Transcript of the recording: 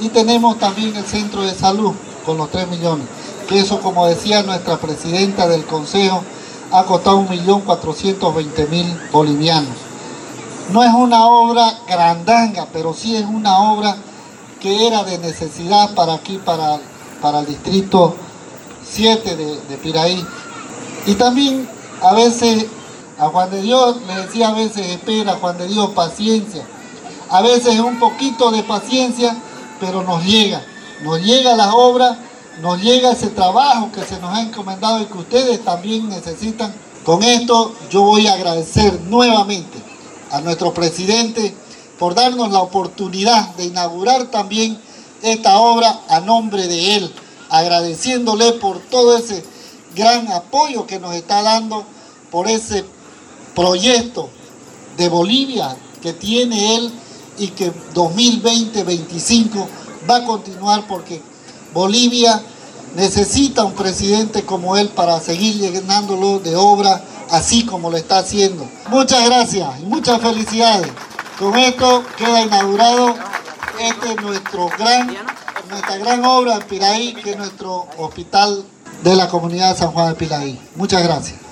Y tenemos también el centro de salud con los 3 millones, que eso como decía nuestra presidenta del consejo, ha costado 1.420.000 bolivianos. No es una obra grandanga, pero sí es una obra que era de necesidad para aquí, para, para el distrito 7 de, de Piraí. Y también a veces a Juan de Dios le decía a veces espera, Juan de Dios paciencia. A veces un poquito de paciencia, pero nos llega. Nos llega la obra, nos llega ese trabajo que se nos ha encomendado y que ustedes también necesitan. Con esto yo voy a agradecer nuevamente a nuestro presidente por darnos la oportunidad de inaugurar también esta obra a nombre de él, agradeciéndole por todo ese gran apoyo que nos está dando, por ese proyecto de Bolivia que tiene él y que 2020-25 va a continuar porque Bolivia necesita un presidente como él para seguir llenándolo de obra así como lo está haciendo. Muchas gracias y muchas felicidades. Con esto queda inaugurado este nuestro gran, nuestra gran obra en Piraí, que es nuestro hospital de la comunidad de San Juan de Piraí. Muchas gracias.